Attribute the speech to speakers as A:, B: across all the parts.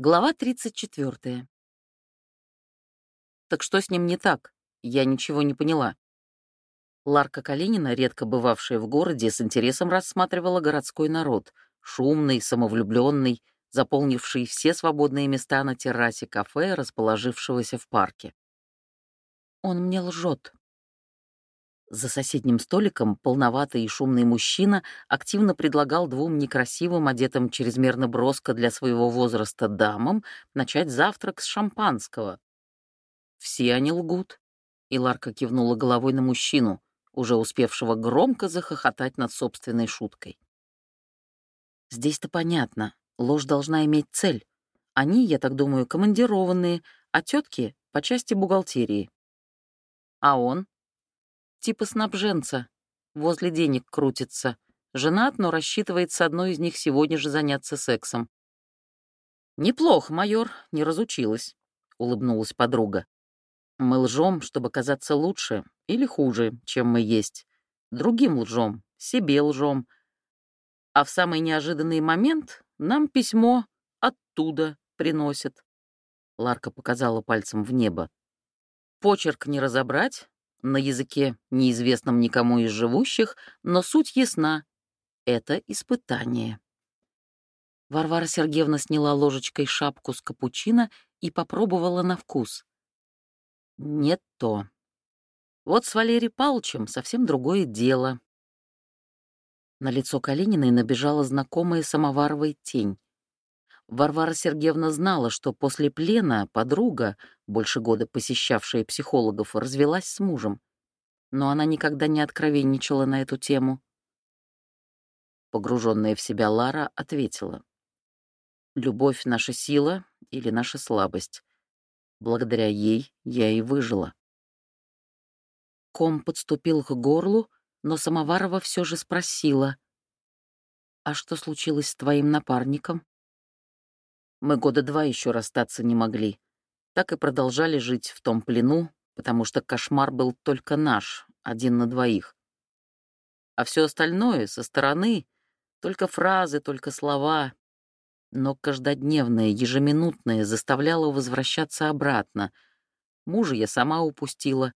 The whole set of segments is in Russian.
A: Глава 34. Так что с ним не так? Я ничего не поняла. Ларка Калинина, редко бывавшая в городе, с интересом рассматривала городской народ, шумный, самовлюбленный, заполнивший все свободные места на террасе кафе, расположившегося в парке. Он мне лжет, за соседним столиком полноватый и шумный мужчина активно предлагал двум некрасивым, одетым чрезмерно броско для своего возраста дамам, начать завтрак с шампанского. Все они лгут. И Ларка кивнула головой на мужчину, уже успевшего громко захохотать над собственной шуткой. Здесь-то понятно, ложь должна иметь цель. Они, я так думаю, командированные, а тетки — по части бухгалтерии. А он Типа снабженца. Возле денег крутится. Женат, но рассчитывает с одной из них сегодня же заняться сексом. «Неплохо, майор, не разучилась», — улыбнулась подруга. «Мы лжем, чтобы казаться лучше или хуже, чем мы есть. Другим лжем, себе лжем. А в самый неожиданный момент нам письмо оттуда приносят». Ларка показала пальцем в небо. «Почерк не разобрать, на языке, неизвестном никому из живущих, но суть ясна. Это испытание. Варвара Сергеевна сняла ложечкой шапку с капучино и попробовала на вкус. Нет то. Вот с Валерием Павловичем совсем другое дело. На лицо Калининой набежала знакомая самоваровая тень. Варвара Сергеевна знала, что после плена подруга, больше года посещавшая психологов, развелась с мужем. Но она никогда не откровенничала на эту тему. Погруженная в себя Лара ответила. «Любовь — наша сила или наша слабость. Благодаря ей я и выжила». Ком подступил к горлу, но Самоварова все же спросила. «А что случилось с твоим напарником?» Мы года два еще расстаться не могли. Так и продолжали жить в том плену, потому что кошмар был только наш, один на двоих. А все остальное со стороны — только фразы, только слова. Но каждодневное, ежеминутное заставляло возвращаться обратно. Мужа я сама упустила.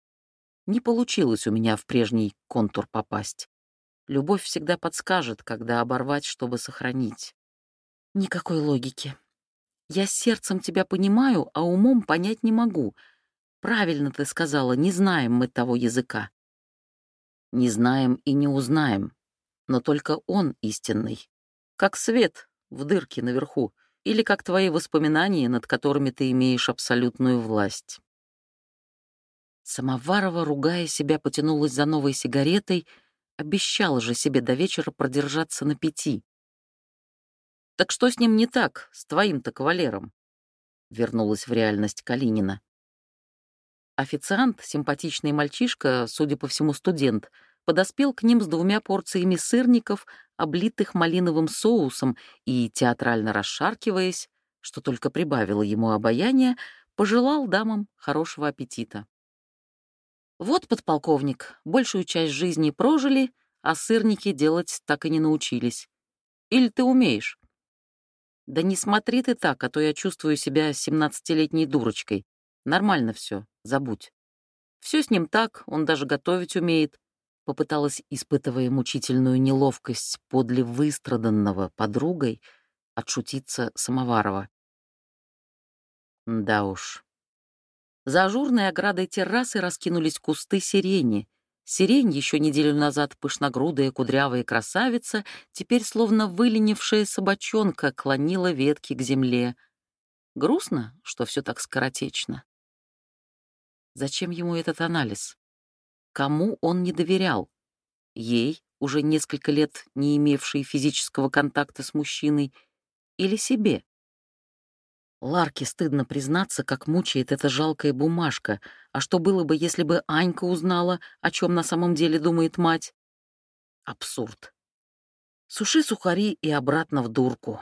A: Не получилось у меня в прежний контур попасть. Любовь всегда подскажет, когда оборвать, чтобы сохранить. Никакой логики. Я сердцем тебя понимаю, а умом понять не могу. Правильно ты сказала, не знаем мы того языка. Не знаем и не узнаем, но только он истинный. Как свет в дырке наверху, или как твои воспоминания, над которыми ты имеешь абсолютную власть. Самоварова, ругая себя, потянулась за новой сигаретой, обещала же себе до вечера продержаться на пяти. «Так что с ним не так, с твоим-то кавалером?» Вернулась в реальность Калинина. Официант, симпатичный мальчишка, судя по всему студент, подоспел к ним с двумя порциями сырников, облитых малиновым соусом, и, театрально расшаркиваясь, что только прибавило ему обаяние, пожелал дамам хорошего аппетита. Вот, подполковник, большую часть жизни прожили, а сырники делать так и не научились. Или ты умеешь? «Да не смотри ты так, а то я чувствую себя семнадцатилетней дурочкой. Нормально все, забудь. Все с ним так, он даже готовить умеет». Попыталась, испытывая мучительную неловкость подле выстраданного подругой, отшутиться Самоварова. Да уж. За ажурной оградой террасы раскинулись кусты сирени — Сирень, еще неделю назад пышногрудая кудрявая красавица, теперь словно выленившая собачонка клонила ветки к земле. Грустно, что все так скоротечно. Зачем ему этот анализ? Кому он не доверял? Ей, уже несколько лет не имевшей физического контакта с мужчиной, или себе? Ларке стыдно признаться, как мучает эта жалкая бумажка. А что было бы, если бы Анька узнала, о чем на самом деле думает мать? Абсурд. Суши сухари и обратно в дурку.